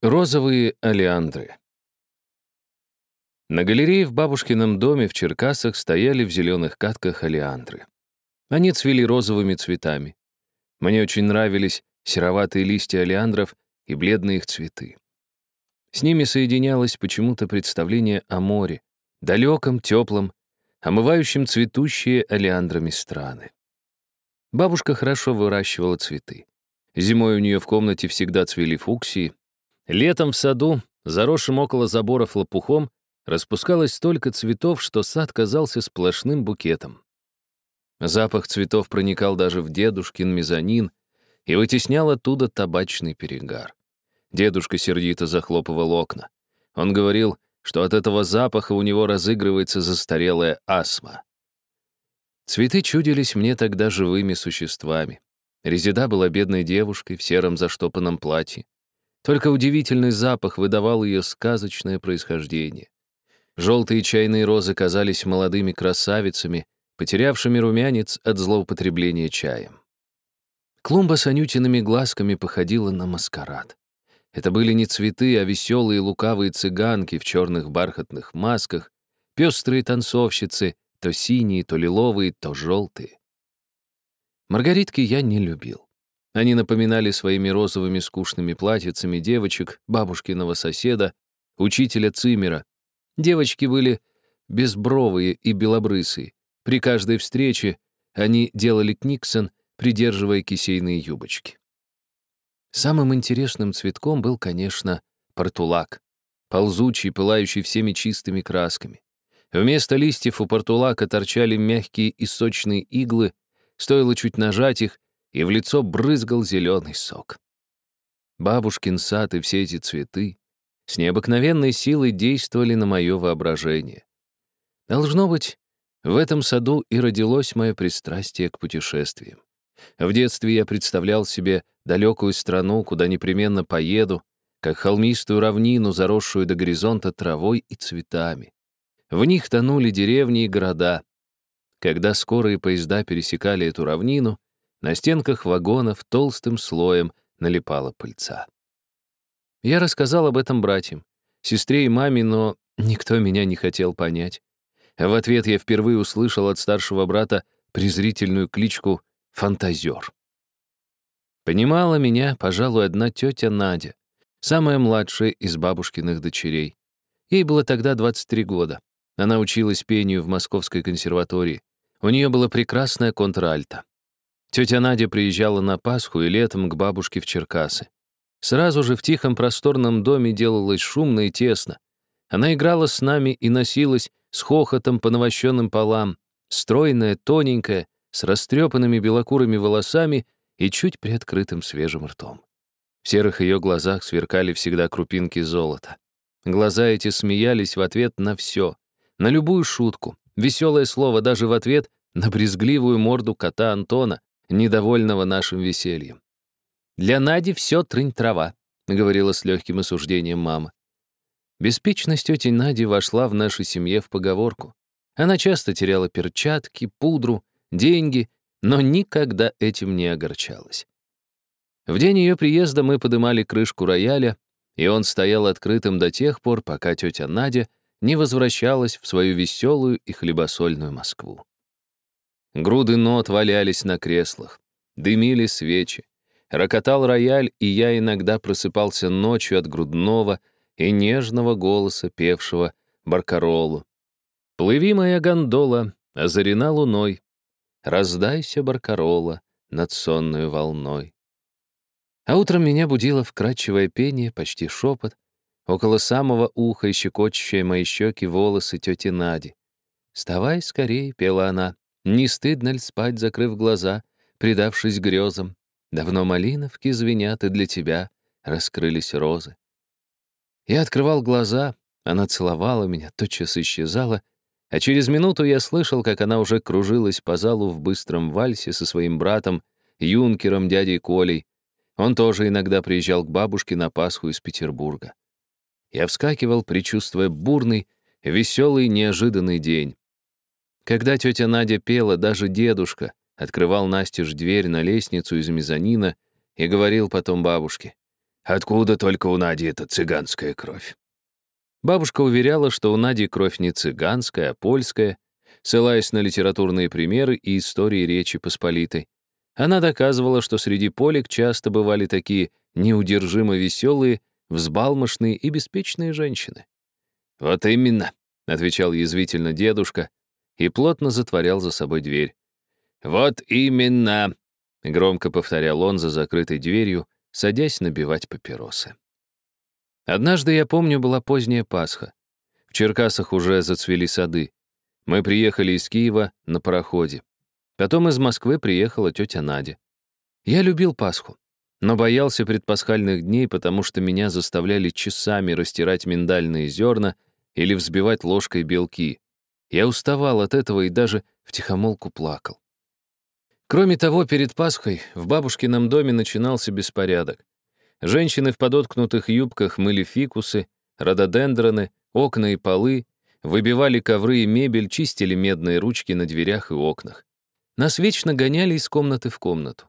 Розовые олеандры. На галерее в бабушкином доме в Черкасах стояли в зеленых катках олеандры. Они цвели розовыми цветами. Мне очень нравились сероватые листья олеандров и бледные их цветы. С ними соединялось почему-то представление о море, далеком, теплом, омывающем цветущие олеандрами страны. Бабушка хорошо выращивала цветы. Зимой у нее в комнате всегда цвели фуксии, Летом в саду, заросшим около заборов лопухом, распускалось столько цветов, что сад казался сплошным букетом. Запах цветов проникал даже в дедушкин мезонин и вытеснял оттуда табачный перегар. Дедушка сердито захлопывал окна. Он говорил, что от этого запаха у него разыгрывается застарелая астма. Цветы чудились мне тогда живыми существами. Резида была бедной девушкой в сером заштопанном платье. Только удивительный запах выдавал ее сказочное происхождение. Желтые чайные розы казались молодыми красавицами, потерявшими румянец от злоупотребления чаем. Клумба с анютиными глазками походила на маскарад. Это были не цветы, а веселые лукавые цыганки в черных бархатных масках, пестрые танцовщицы, то синие, то лиловые, то желтые. Маргаритки я не любил. Они напоминали своими розовыми скучными платьицами девочек, бабушкиного соседа, учителя Цимера. Девочки были безбровые и белобрысые. При каждой встрече они делали книксон, придерживая кисейные юбочки. Самым интересным цветком был, конечно, портулак, ползучий, пылающий всеми чистыми красками. Вместо листьев у портулака торчали мягкие и сочные иглы, стоило чуть нажать их, и в лицо брызгал зеленый сок. Бабушкин сад и все эти цветы с необыкновенной силой действовали на мое воображение. Должно быть, в этом саду и родилось мое пристрастие к путешествиям. В детстве я представлял себе далекую страну, куда непременно поеду, как холмистую равнину, заросшую до горизонта травой и цветами. В них тонули деревни и города. Когда скорые поезда пересекали эту равнину, на стенках вагонов толстым слоем налипала пыльца. Я рассказал об этом братьям, сестре и маме, но никто меня не хотел понять. В ответ я впервые услышал от старшего брата презрительную кличку «фантазер». Понимала меня, пожалуй, одна тетя Надя, самая младшая из бабушкиных дочерей. Ей было тогда 23 года. Она училась пению в Московской консерватории. У нее было прекрасное контральто. Тетя Надя приезжала на Пасху и летом к бабушке в Черкасы. Сразу же в тихом просторном доме делалось шумно и тесно. Она играла с нами и носилась с хохотом по навощенным полам, стройная, тоненькая, с растрепанными белокурыми волосами и чуть приоткрытым свежим ртом. В серых ее глазах сверкали всегда крупинки золота. Глаза эти смеялись в ответ на все, на любую шутку, веселое слово даже в ответ на брезгливую морду кота Антона, недовольного нашим весельем. «Для Нади все трынь-трава», — говорила с легким осуждением мама. Беспечность тети Нади вошла в нашей семье в поговорку. Она часто теряла перчатки, пудру, деньги, но никогда этим не огорчалась. В день ее приезда мы подымали крышку рояля, и он стоял открытым до тех пор, пока тетя Надя не возвращалась в свою веселую и хлебосольную Москву. Груды нот валялись на креслах, дымили свечи. Рокотал рояль, и я иногда просыпался ночью от грудного и нежного голоса, певшего баркаролу. «Плыви, моя гондола, озарена луной, раздайся, баркарола, над сонной волной». А утром меня будило вкрадчивое пение, почти шепот, около самого уха и щекочущие мои щеки волосы тети Нади. «Вставай скорей», — пела она, не стыдно ли спать, закрыв глаза, предавшись грезам? Давно малиновки звенят, и для тебя раскрылись розы. Я открывал глаза, она целовала меня, тотчас исчезала, а через минуту я слышал, как она уже кружилась по залу в быстром вальсе со своим братом, юнкером дядей Колей. Он тоже иногда приезжал к бабушке на Пасху из Петербурга. Я вскакивал, предчувствуя бурный, веселый, неожиданный день. Когда тетя Надя пела, даже дедушка открывал настежь дверь на лестницу из мезонина и говорил потом бабушке, Откуда только у Нади эта цыганская кровь? Бабушка уверяла, что у Нади кровь не цыганская, а польская, ссылаясь на литературные примеры и истории Речи Посполитой. Она доказывала, что среди полек часто бывали такие неудержимо веселые, взбалмошные и беспечные женщины. «Вот именно», — отвечал язвительно дедушка и плотно затворял за собой дверь. «Вот именно», — громко повторял он за закрытой дверью, садясь набивать папиросы. Однажды, я помню, была поздняя Пасха. В Черкасах уже зацвели сады. Мы приехали из Киева на пароходе. Потом из Москвы приехала тетя Надя. Я любил Пасху, но боялся предпасхальных дней, потому что меня заставляли часами растирать миндальные зерна или взбивать ложкой белки. Я уставал от этого и даже втихомолку плакал. Кроме того, перед Пасхой в бабушкином доме начинался беспорядок. Женщины в подоткнутых юбках мыли фикусы, рододендроны, окна и полы, выбивали ковры и мебель, чистили медные ручки на дверях и окнах. Нас вечно гоняли из комнаты в комнату.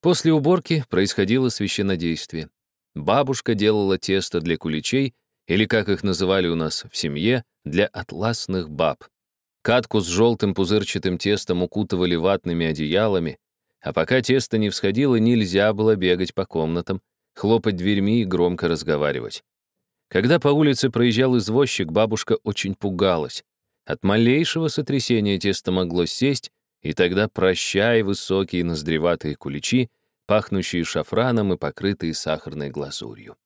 После уборки происходило священнодействие. Бабушка делала тесто для куличей, или, как их называли у нас в семье, для атласных баб. Катку с желтым пузырчатым тестом укутывали ватными одеялами, а пока тесто не всходило, нельзя было бегать по комнатам, хлопать дверьми и громко разговаривать. Когда по улице проезжал извозчик, бабушка очень пугалась. От малейшего сотрясения тесто могло сесть, и тогда прощай высокие ноздреватые куличи, пахнущие шафраном и покрытые сахарной глазурью.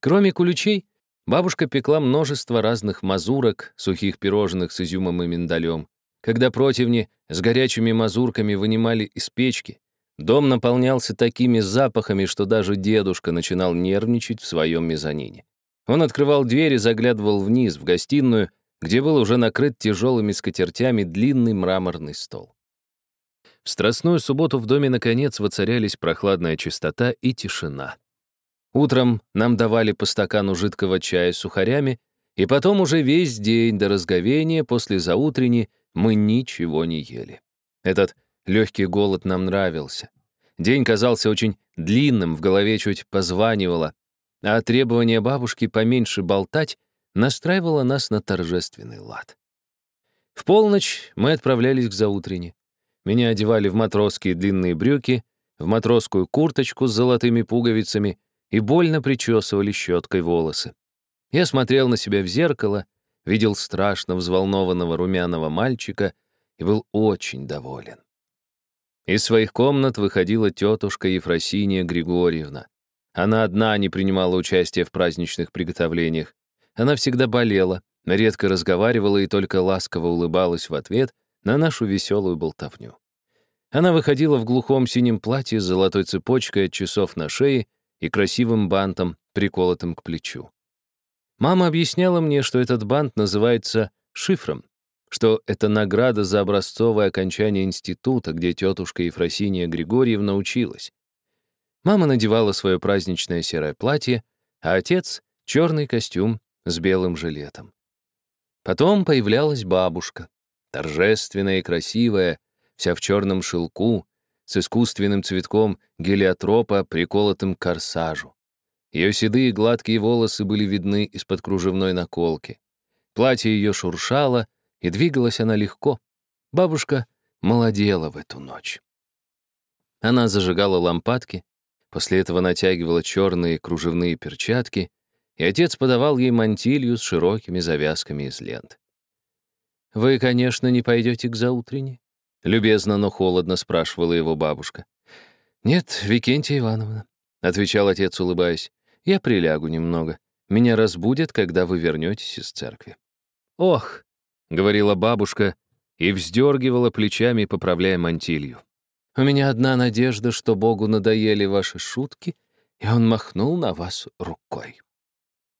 Кроме куличей, бабушка пекла множество разных мазурок, сухих пирожных с изюмом и миндалем. Когда противни с горячими мазурками вынимали из печки, дом наполнялся такими запахами, что даже дедушка начинал нервничать в своем мезонине. Он открывал дверь и заглядывал вниз, в гостиную, где был уже накрыт тяжелыми скатертями длинный мраморный стол. В страстную субботу в доме, наконец, воцарялись прохладная чистота и тишина. Утром нам давали по стакану жидкого чая с сухарями, и потом уже весь день до разговения после заутренни мы ничего не ели. Этот легкий голод нам нравился. День казался очень длинным, в голове чуть позванивало, а требование бабушки поменьше болтать настраивала нас на торжественный лад. В полночь мы отправлялись к заутрене. Меня одевали в матросские длинные брюки, в матросскую курточку с золотыми пуговицами и больно причесывали щеткой волосы. Я смотрел на себя в зеркало, видел страшно взволнованного румяного мальчика и был очень доволен. Из своих комнат выходила тетушка Ефросиния Григорьевна. Она одна не принимала участия в праздничных приготовлениях, она всегда болела, редко разговаривала и только ласково улыбалась в ответ на нашу веселую болтовню. Она выходила в глухом синем платье с золотой цепочкой от часов на шее и красивым бантом, приколотым к плечу. Мама объясняла мне, что этот бант называется шифром, что это награда за образцовое окончание института, где тетушка Ефросиния Григорьевна училась. Мама надевала свое праздничное серое платье, а отец — черный костюм с белым жилетом. Потом появлялась бабушка, торжественная и красивая, вся в черном шелку, с искусственным цветком гелиотропа, приколотым к корсажу. Ее седые гладкие волосы были видны из-под кружевной наколки. Платье ее шуршало, и двигалась она легко. Бабушка молодела в эту ночь. Она зажигала лампадки, после этого натягивала черные кружевные перчатки и отец подавал ей мантилью с широкими завязками из лент. «Вы, конечно, не пойдете к заутрене?» — любезно, но холодно спрашивала его бабушка. «Нет, Викентия Ивановна», — отвечал отец, улыбаясь, — «я прилягу немного. Меня разбудят, когда вы вернетесь из церкви». «Ох», — говорила бабушка и вздергивала плечами, поправляя мантилью. «У меня одна надежда, что Богу надоели ваши шутки, и он махнул на вас рукой».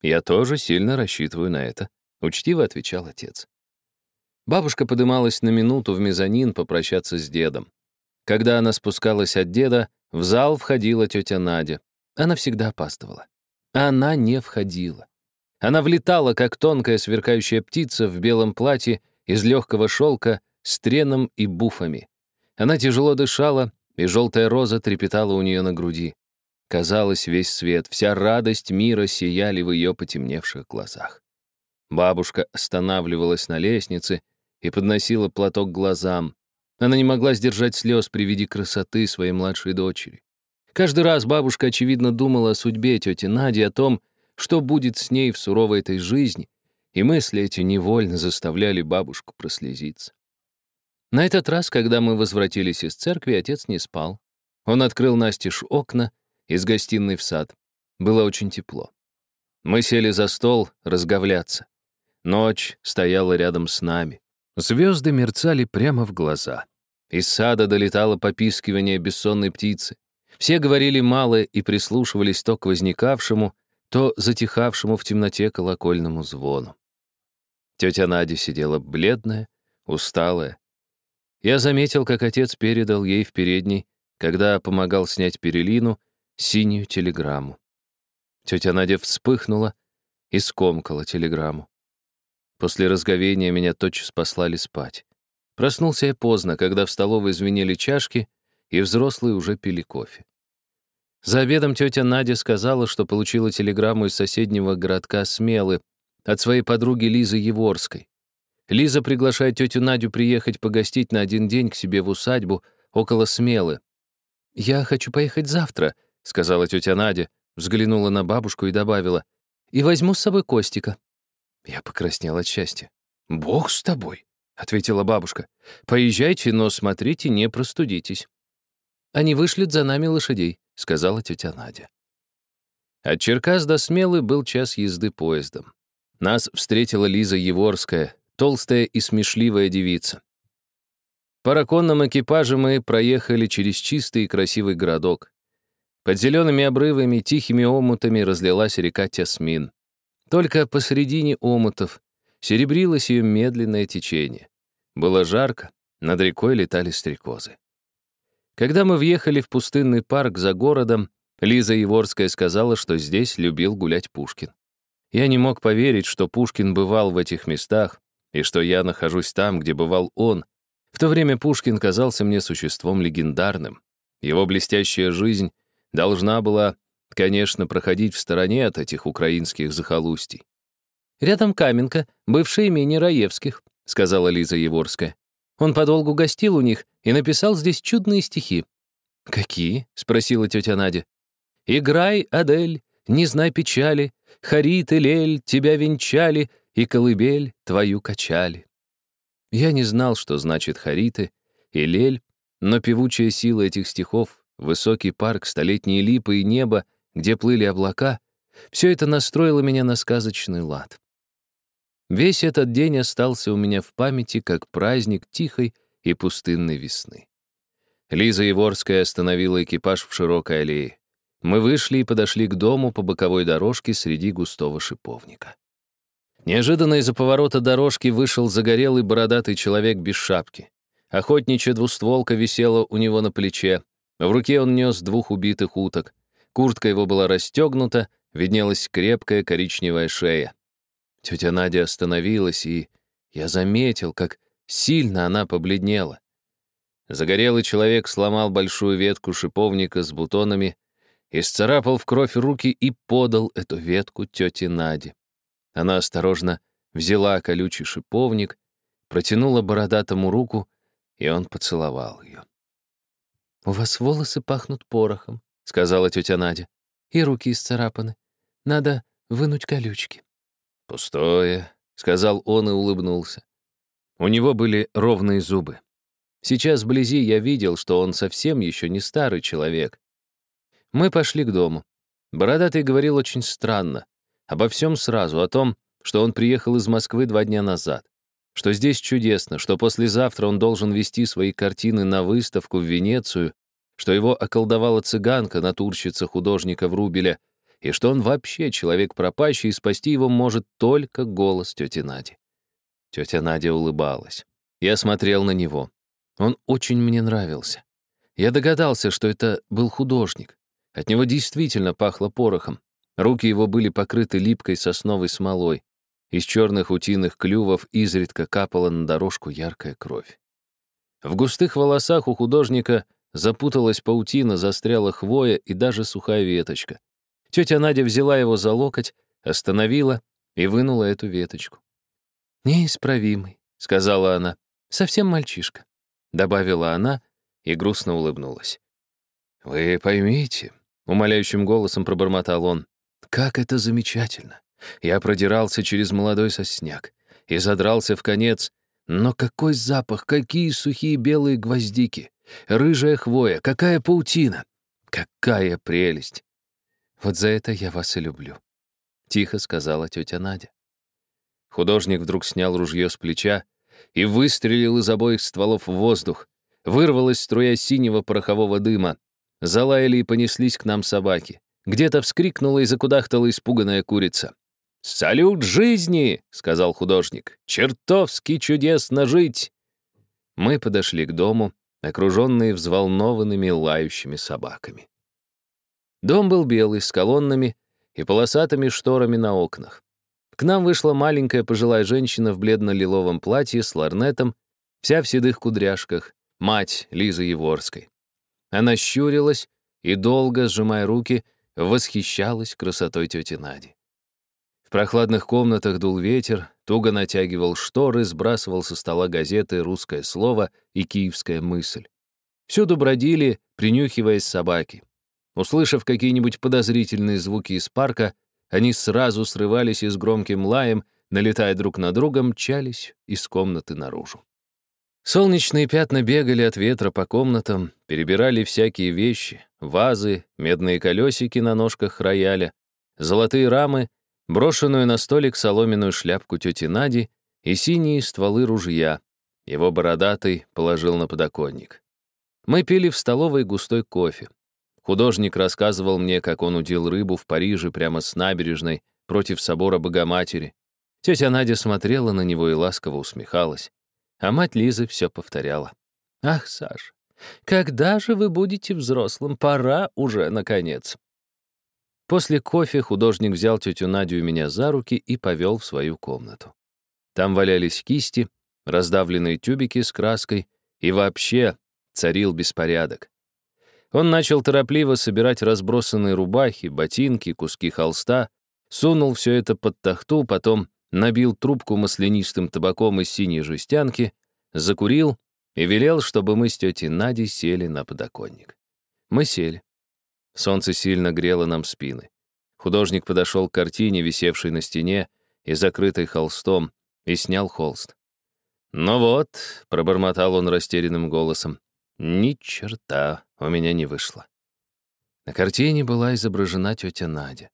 «Я тоже сильно рассчитываю на это», — учтиво отвечал отец. Бабушка подымалась на минуту в мезонин попрощаться с дедом. Когда она спускалась от деда, в зал входила тетя Надя. Она всегда опаздывала. Она не входила. Она влетала, как тонкая сверкающая птица в белом платье из легкого шелка с треном и буфами. Она тяжело дышала, и желтая роза трепетала у нее на груди. Казалось, весь свет, вся радость мира сияли в ее потемневших глазах. Бабушка останавливалась на лестнице и подносила платок глазам. Она не могла сдержать слез при виде красоты своей младшей дочери. Каждый раз бабушка, очевидно, думала о судьбе тети Нади, о том, что будет с ней в суровой этой жизни, и мысли эти невольно заставляли бабушку прослезиться. На этот раз, когда мы возвратились из церкви, отец не спал. Он открыл настежь окна из гостиной в сад. Было очень тепло. Мы сели за стол разговляться. Ночь стояла рядом с нами. Звезды мерцали прямо в глаза. Из сада долетало попискивание бессонной птицы. Все говорили мало и прислушивались то к возникавшему, то затихавшему в темноте колокольному звону. Тетя Надя сидела бледная, усталая. Я заметил, как отец передал ей в передней, когда помогал снять перелину, синюю телеграмму. Тетя Надя вспыхнула и скомкала телеграмму. После разговения меня тотчас послали спать. Проснулся я поздно, когда в столовой звенели чашки, и взрослые уже пили кофе. За обедом тетя Надя сказала, что получила телеграмму из соседнего городка Смелы от своей подруги Лизы Еворской. Лиза приглашает тетю Надю приехать погостить на один день к себе в усадьбу около Смелы. «Я хочу поехать завтра», — сказала тетя Надя, взглянула на бабушку и добавила, «и возьму с собой Костика». Я покраснел от счастья. «Бог с тобой», — ответила бабушка. «Поезжайте, но смотрите, не простудитесь». «Они вышлют за нами лошадей», — сказала тетя Надя. От Черкас до Смелы был час езды поездом. Нас встретила Лиза Еворская, толстая и смешливая девица. По раконном экипаже мы проехали через чистый и красивый городок. Под зелеными обрывами, тихими омутами разлилась река Тясмин. Только посредине омутов серебрилось ее медленное течение. Было жарко, над рекой летали стрекозы. Когда мы въехали в пустынный парк за городом, Лиза Еворская сказала, что здесь любил гулять Пушкин. Я не мог поверить, что Пушкин бывал в этих местах, и что я нахожусь там, где бывал он. В то время Пушкин казался мне существом легендарным. Его блестящая жизнь должна была, конечно, проходить в стороне от этих украинских захолустий. «Рядом Каменка, бывшее имение Раевских», — сказала Лиза Еворская. Он подолгу гостил у них и написал здесь чудные стихи. «Какие?» — спросила тетя Надя. «Играй, Адель, не знай печали, Харит и Лель тебя венчали, и колыбель твою качали». Я не знал, что значит Хариты и Лель, но певучая сила этих стихов, высокий парк, столетние липы и небо, где плыли облака, все это настроило меня на сказочный лад. Весь этот день остался у меня в памяти как праздник тихой и пустынной весны. Лиза Еворская остановила экипаж в широкой аллее. Мы вышли и подошли к дому по боковой дорожке среди густого шиповника. Неожиданно из-за поворота дорожки вышел загорелый бородатый человек без шапки. Охотничья двустволка висела у него на плече. В руке он нес двух убитых уток. Куртка его была расстегнута, виднелась крепкая коричневая шея. Тетя Надя остановилась, и я заметил, как сильно она побледнела. Загорелый человек сломал большую ветку шиповника с бутонами, исцарапал в кровь руки и подал эту ветку тете Наде. Она осторожно взяла колючий шиповник, протянула бородатому руку, и он поцеловал ее. «У вас волосы пахнут порохом», — сказала тетя Надя, — «и руки исцарапаны. Надо вынуть колючки». «Пустое», — сказал он и улыбнулся. У него были ровные зубы. Сейчас вблизи я видел, что он совсем еще не старый человек. Мы пошли к дому. Бородатый говорил очень странно. Обо всем сразу, о том, что он приехал из Москвы два дня назад. Что здесь чудесно, что послезавтра он должен вести свои картины на выставку в Венецию, что его околдовала цыганка, натурщица художника Врубеля, и что он вообще человек пропащий, и спасти его может только голос тети Нади. Тетя Надя улыбалась. Я смотрел на него. Он очень мне нравился. Я догадался, что это был художник. От него действительно пахло порохом. Руки его были покрыты липкой сосновой смолой. Из черных утиных клювов изредка капала на дорожку яркая кровь. В густых волосах у художника запуталась паутина, застряла хвоя и даже сухая веточка. Тетя Надя взяла его за локоть, остановила и вынула эту веточку. «Неисправимый», — сказала она, — «совсем мальчишка», — добавила она и грустно улыбнулась. «Вы поймите», — умоляющим голосом пробормотал он, «как это замечательно! Я продирался через молодой сосняк и задрался в конец, но какой запах, какие сухие белые гвоздики, рыжая хвоя, какая паутина, какая прелесть! Вот за это я вас и люблю», — тихо сказала тетя Надя. Художник вдруг снял ружье с плеча и выстрелил из обоих стволов в воздух. Вырвалась струя синего порохового дыма. Залаяли и понеслись к нам собаки. Где-то вскрикнула и закудахтала испуганная курица. «Салют жизни!» — сказал художник. «Чертовски чудесно жить!» Мы подошли к дому, окруженные взволнованными лающими собаками. Дом был белый, с колоннами и полосатыми шторами на окнах. К нам вышла маленькая пожилая женщина в бледно-лиловом платье с ларнетом, вся в седых кудряшках, мать Лизы Еворской. Она щурилась и, долго сжимая руки, восхищалась красотой тети Нади. Прохладных комнатах дул ветер, туго натягивал шторы, сбрасывал со стола газеты «Русское слово» и «Киевская мысль». Всюду бродили, принюхиваясь собаки. Услышав какие-нибудь подозрительные звуки из парка, они сразу срывались и с громким лаем, налетая друг на друга, мчались из комнаты наружу. Солнечные пятна бегали от ветра по комнатам, перебирали всякие вещи, вазы, медные колесики на ножках рояля, золотые рамы, брошенную на столик соломенную шляпку тети Нади и синие стволы ружья. Его бородатый положил на подоконник. Мы пили в столовой густой кофе. Художник рассказывал мне, как он удил рыбу в Париже прямо с набережной против собора Богоматери. Тетя Надя смотрела на него и ласково усмехалась. А мать Лизы все повторяла. «Ах, Саш, когда же вы будете взрослым? Пора уже, наконец». После кофе художник взял тетю Надю и меня за руки и повел в свою комнату. Там валялись кисти, раздавленные тюбики с краской, и вообще царил беспорядок. Он начал торопливо собирать разбросанные рубахи, ботинки, куски холста, сунул все это под тахту, потом набил трубку маслянистым табаком из синей жестянки, закурил и велел, чтобы мы с тетей Надей сели на подоконник. Мы сели. Солнце сильно грело нам спины. Художник подошел к картине, висевшей на стене и закрытой холстом, и снял холст. «Ну вот», — пробормотал он растерянным голосом, — «ни черта у меня не вышло. На картине была изображена тетя Надя.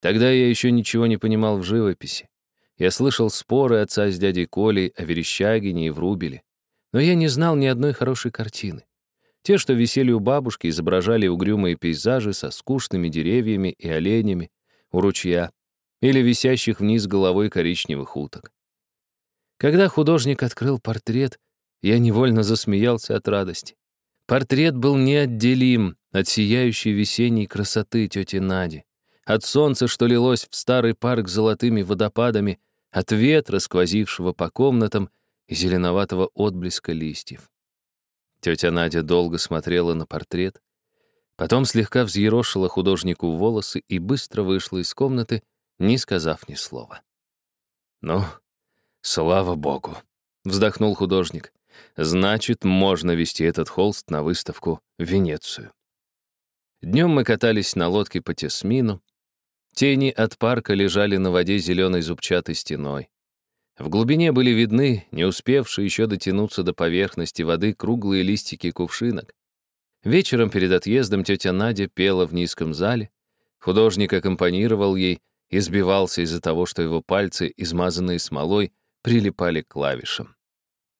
Тогда я еще ничего не понимал в живописи. Я слышал споры отца с дядей Колей о Верещагине и Врубеле. Но я не знал ни одной хорошей картины. Те, что висели у бабушки, изображали угрюмые пейзажи со скучными деревьями и оленями у ручья или висящих вниз головой коричневых уток. Когда художник открыл портрет, я невольно засмеялся от радости. Портрет был неотделим от сияющей весенней красоты тети Нади, от солнца, что лилось в старый парк золотыми водопадами, от ветра, сквозившего по комнатам, и зеленоватого отблеска листьев. Тетя Надя долго смотрела на портрет, потом слегка взъерошила художнику волосы и быстро вышла из комнаты, не сказав ни слова. «Ну, слава богу!» — вздохнул художник. Значит, можно вести этот холст на выставку в Венецию. Днем мы катались на лодке по Тесмину. Тени от парка лежали на воде зеленой зубчатой стеной. В глубине были видны, не успевшие еще дотянуться до поверхности воды, круглые листики кувшинок. Вечером перед отъездом тетя Надя пела в низком зале. Художник аккомпанировал ей и сбивался из-за того, что его пальцы, измазанные смолой, прилипали к клавишам.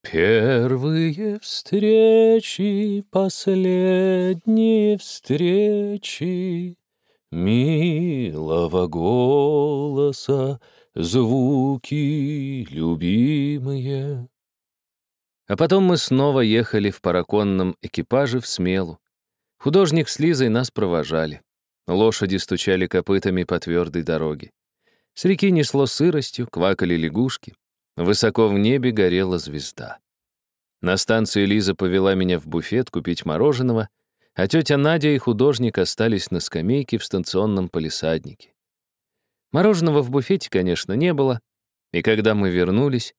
Первые встречи, последние встречи, Милого голоса, звуки любимые. А потом мы снова ехали в параконном экипаже в Смелу. Художник с Лизой нас провожали. Лошади стучали копытами по твердой дороге. С реки несло сыростью, квакали лягушки. Высоко в небе горела звезда. На станции Лиза повела меня в буфет купить мороженого, а тетя Надя и художник остались на скамейке в станционном полисаднике. Мороженого в буфете, конечно, не было, и когда мы вернулись,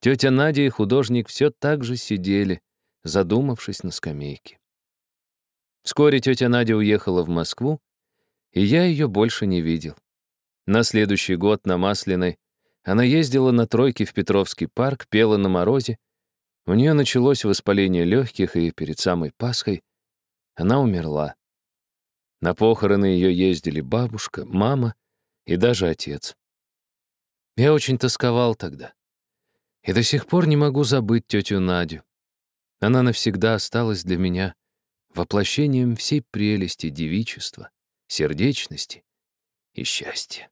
тетя Надя и художник все так же сидели, задумавшись на скамейке. Вскоре тетя Надя уехала в Москву, и я ее больше не видел. На следующий год на Масляной она ездила на тройке в Петровский парк, пела на морозе. У нее началось воспаление легких, и перед самой Пасхой она умерла. На похороны ее ездили бабушка, мама и даже отец. Я очень тосковал тогда. И до сих пор не могу забыть тетю Надю. Она навсегда осталась для меня воплощением всей прелести девичества, сердечности и счастья.